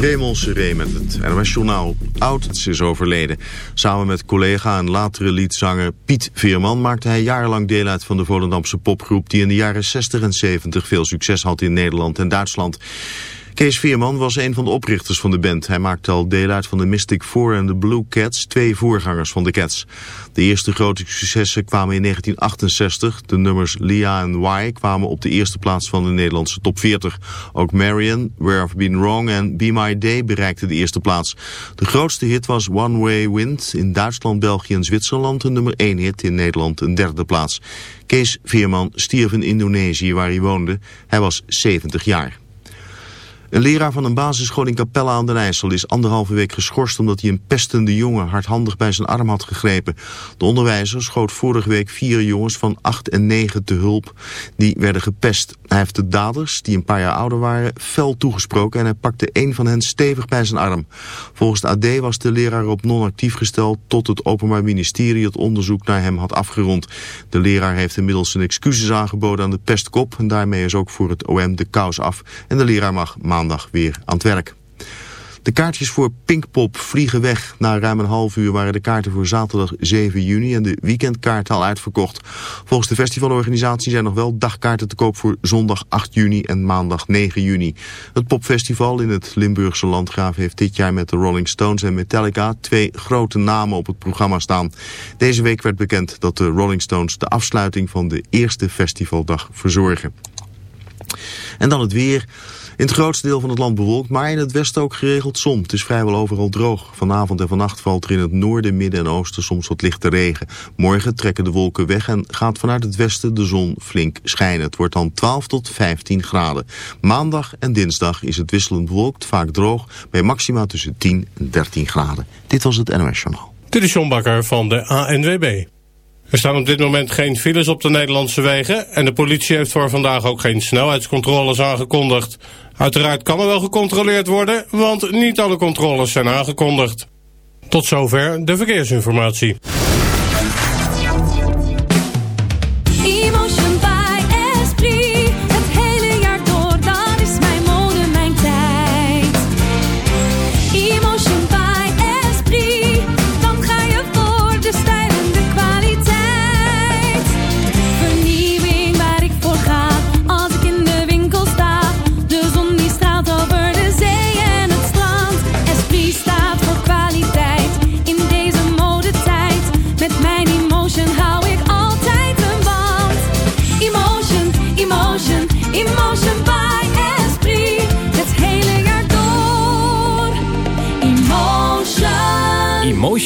Raymond Seré met het NOS Journaal. Oud is overleden. Samen met collega en latere liedzanger Piet Veerman... maakte hij jarenlang deel uit van de Volendamse popgroep... die in de jaren 60 en 70 veel succes had in Nederland en Duitsland. Kees Veerman was een van de oprichters van de band. Hij maakte al deel uit van de Mystic Four en de Blue Cats, twee voorgangers van de Cats. De eerste grote successen kwamen in 1968. De nummers Lia en Why kwamen op de eerste plaats van de Nederlandse top 40. Ook Marion, Where I've Been Wrong en Be My Day bereikten de eerste plaats. De grootste hit was One Way Wind in Duitsland, België en Zwitserland. Een nummer 1 hit in Nederland, een derde plaats. Kees Veerman stierf in Indonesië waar hij woonde. Hij was 70 jaar. Een leraar van een basisschool in Capella aan den IJssel is anderhalve week geschorst omdat hij een pestende jongen hardhandig bij zijn arm had gegrepen. De onderwijzer schoot vorige week vier jongens van 8 en 9 te hulp. Die werden gepest. Hij heeft de daders, die een paar jaar ouder waren, fel toegesproken en hij pakte een van hen stevig bij zijn arm. Volgens de AD was de leraar op non-actief gesteld tot het Openbaar Ministerie het onderzoek naar hem had afgerond. De leraar heeft inmiddels zijn excuses aangeboden aan de pestkop en daarmee is ook voor het OM de kous af. En de leraar mag maandag weer aan het werk. De kaartjes voor Pinkpop vliegen weg. Na ruim een half uur waren de kaarten voor zaterdag 7 juni en de weekendkaarten al uitverkocht. Volgens de festivalorganisatie zijn nog wel dagkaarten te koop voor zondag 8 juni en maandag 9 juni. Het popfestival in het Limburgse Landgraaf heeft dit jaar met de Rolling Stones en Metallica twee grote namen op het programma staan. Deze week werd bekend dat de Rolling Stones de afsluiting van de eerste festivaldag verzorgen. En dan het weer. In het grootste deel van het land bewolkt, maar in het westen ook geregeld zon. Het is vrijwel overal droog. Vanavond en vannacht valt er in het noorden, midden en oosten soms wat lichte regen. Morgen trekken de wolken weg en gaat vanuit het westen de zon flink schijnen. Het wordt dan 12 tot 15 graden. Maandag en dinsdag is het wisselend bewolkt, vaak droog, bij maxima tussen 10 en 13 graden. Dit was het NOS Journaal. Dit is John Bakker van de ANWB. Er staan op dit moment geen files op de Nederlandse wegen en de politie heeft voor vandaag ook geen snelheidscontroles aangekondigd. Uiteraard kan er wel gecontroleerd worden, want niet alle controles zijn aangekondigd. Tot zover de verkeersinformatie.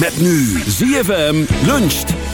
Met nu ZFM luncht.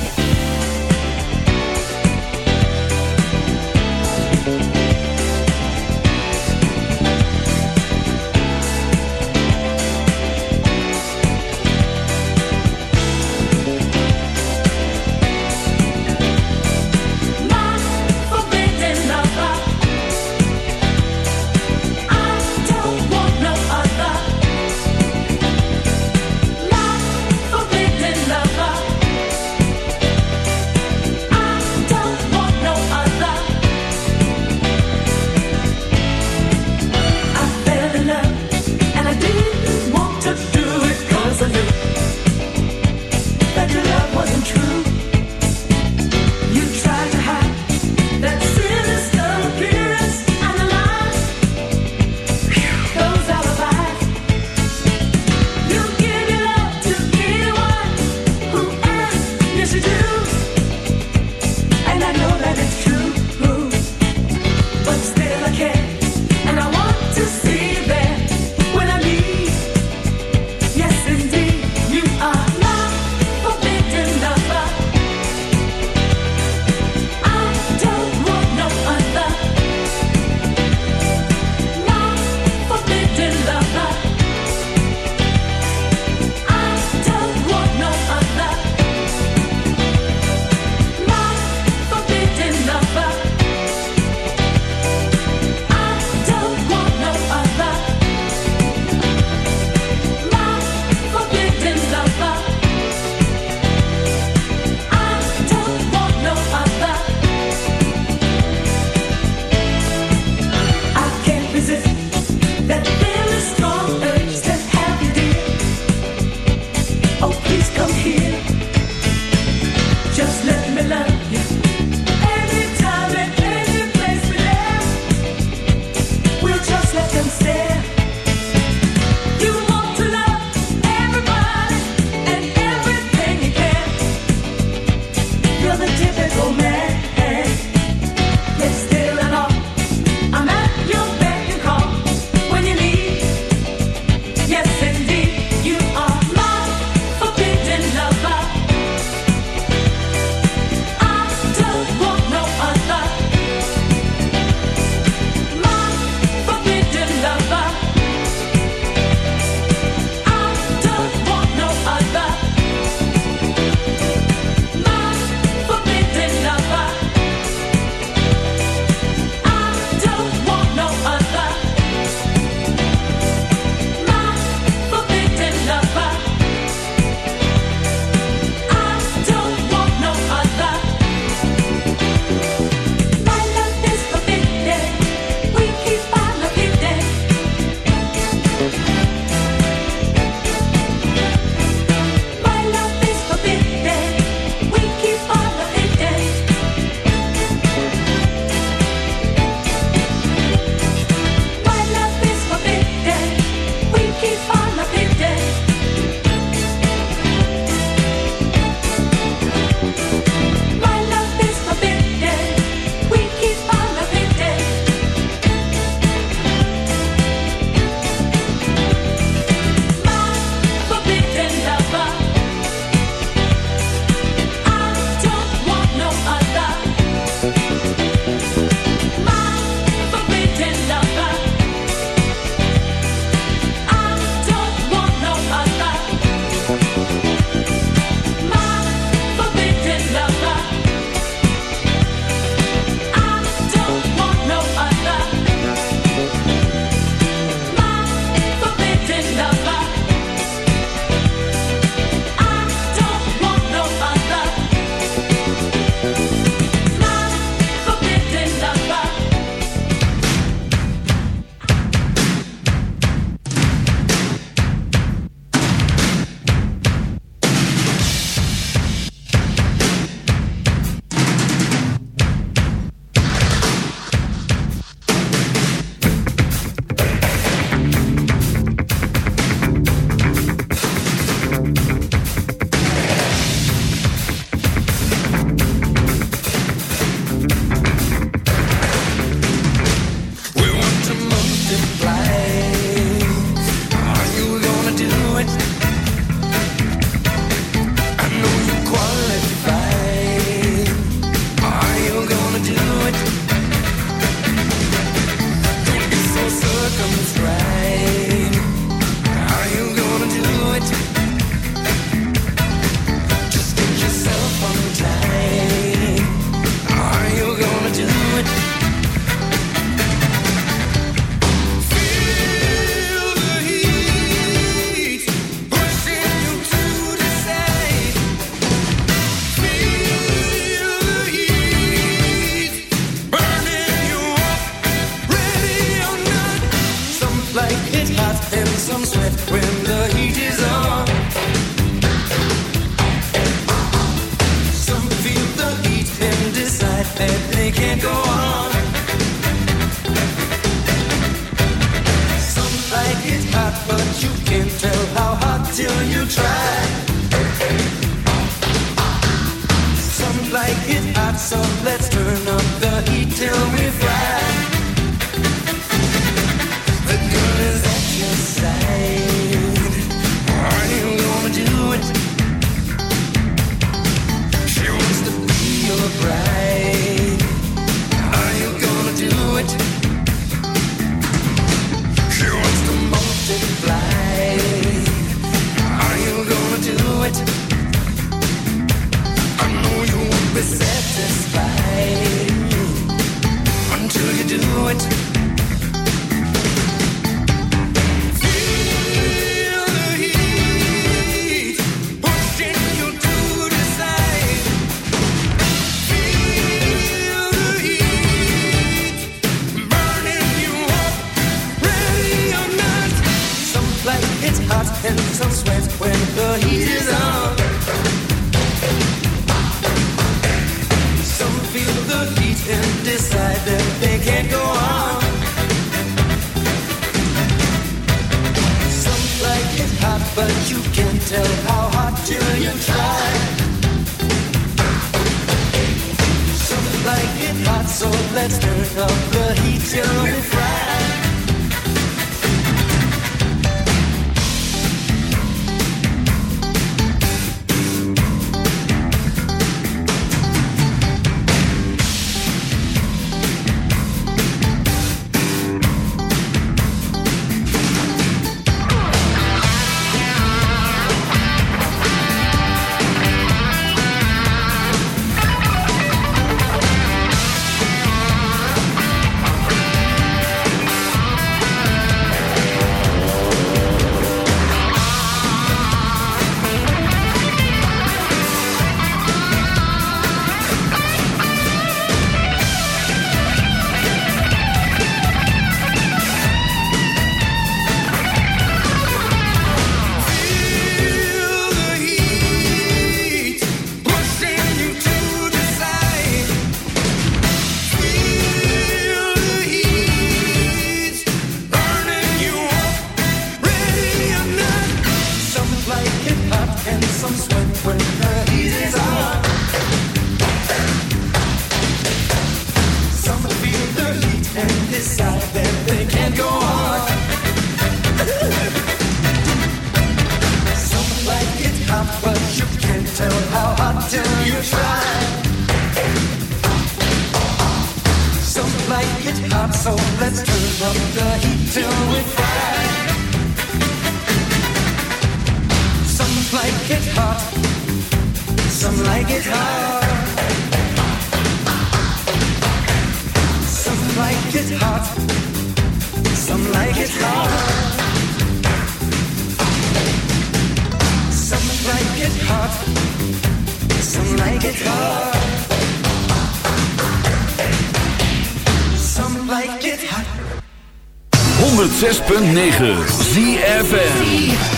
106.9 ZFN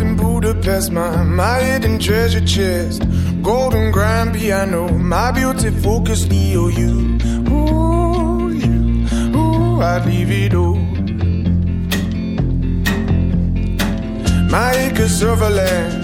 in Budapest, my, my hidden treasure chest. Golden grand piano, my beauty focus you. Ooh, you, ooh, I'd leave it all. My acres of land.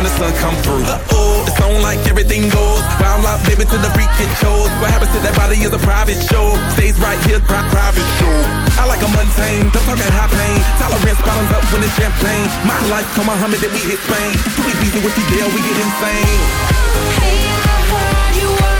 when the sun come through. Uh-oh, it's on like everything goes. Bound like baby, to the freak it shows. What happens to that body is a private show. Stays right here, pri private show. I like a mundane, don't talk that high pain. Tolerance bottoms up when it's champagne. My life, come on, Muhammad, then we hit Spain. Pretty easy with the deal, we get insane. Hey, I heard you were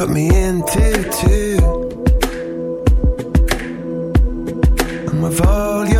cut me into two, two. And with all your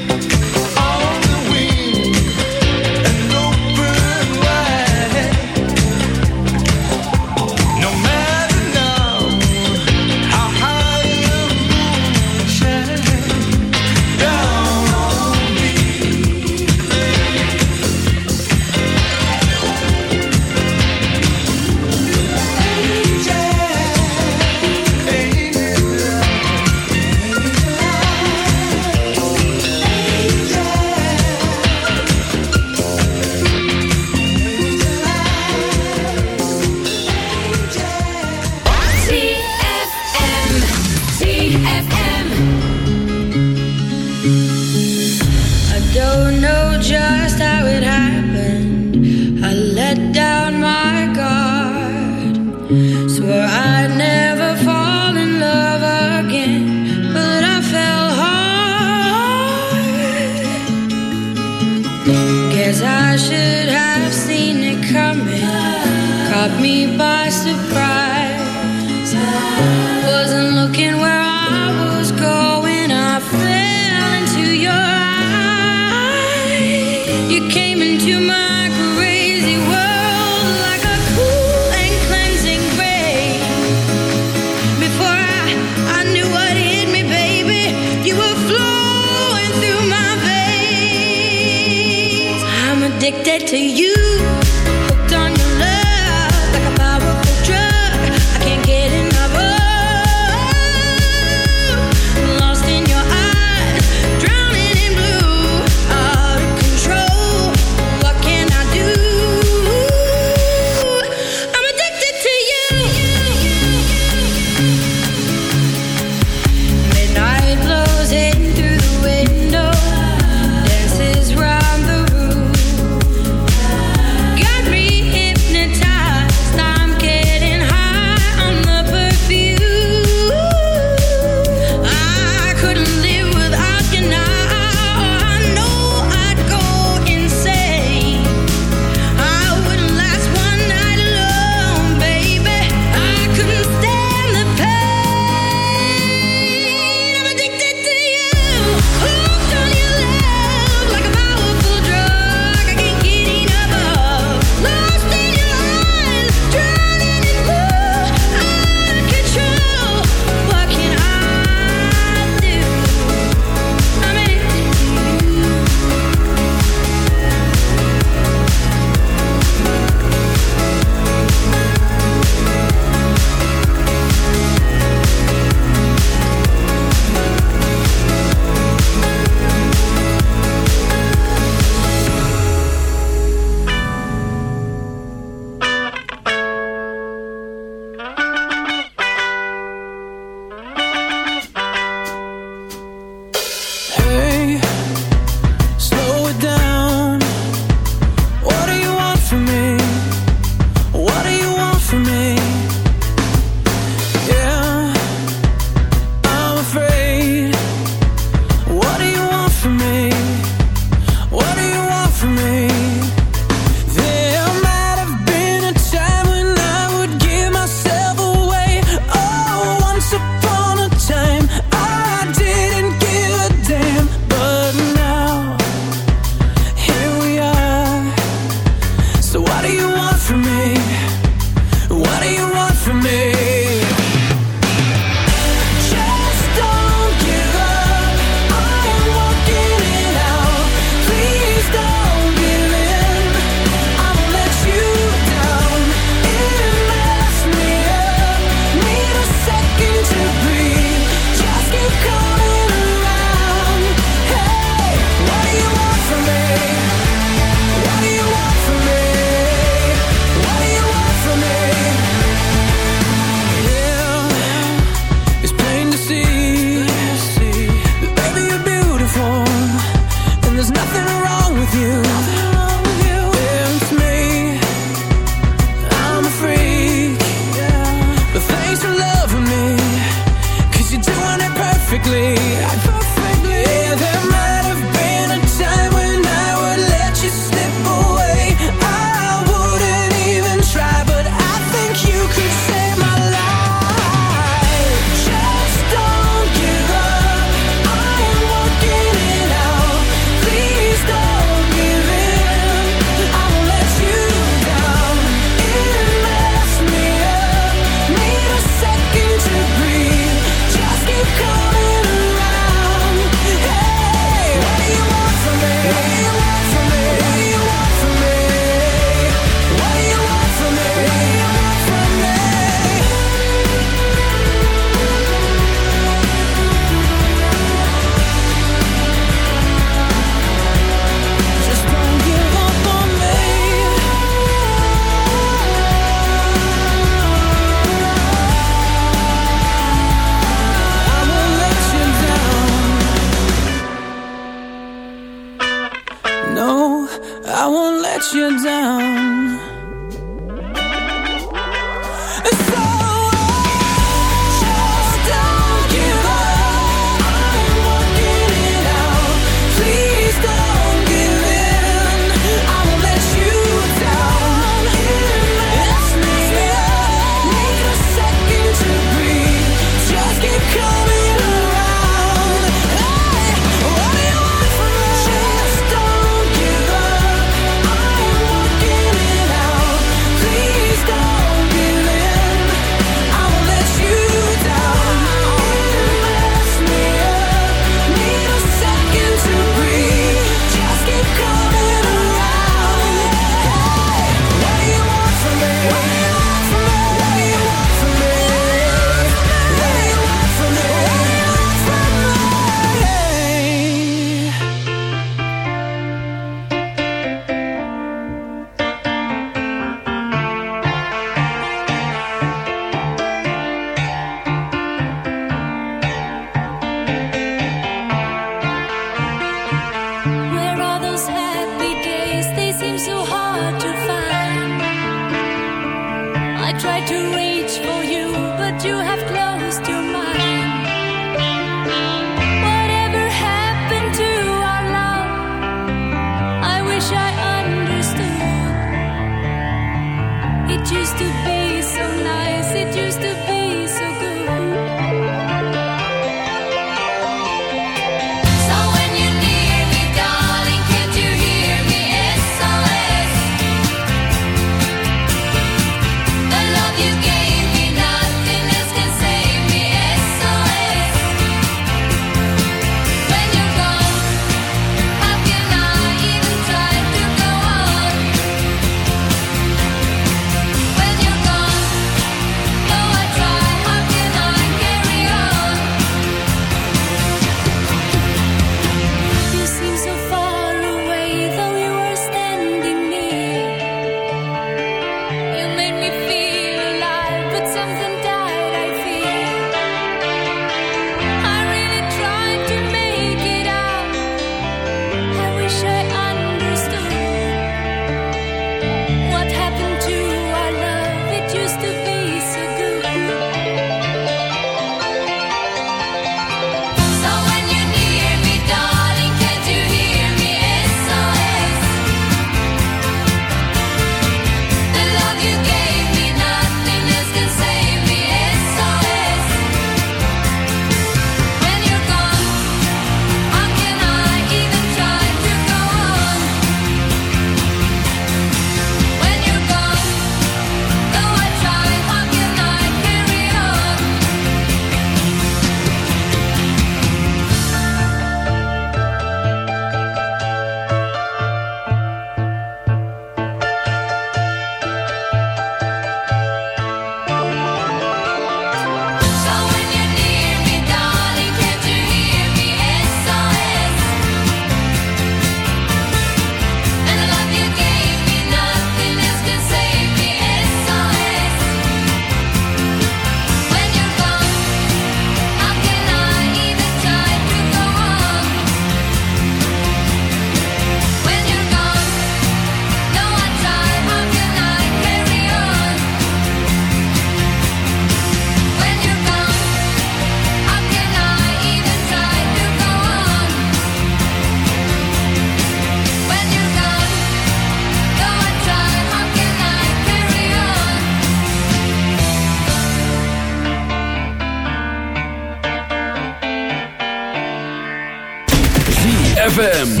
ZFM.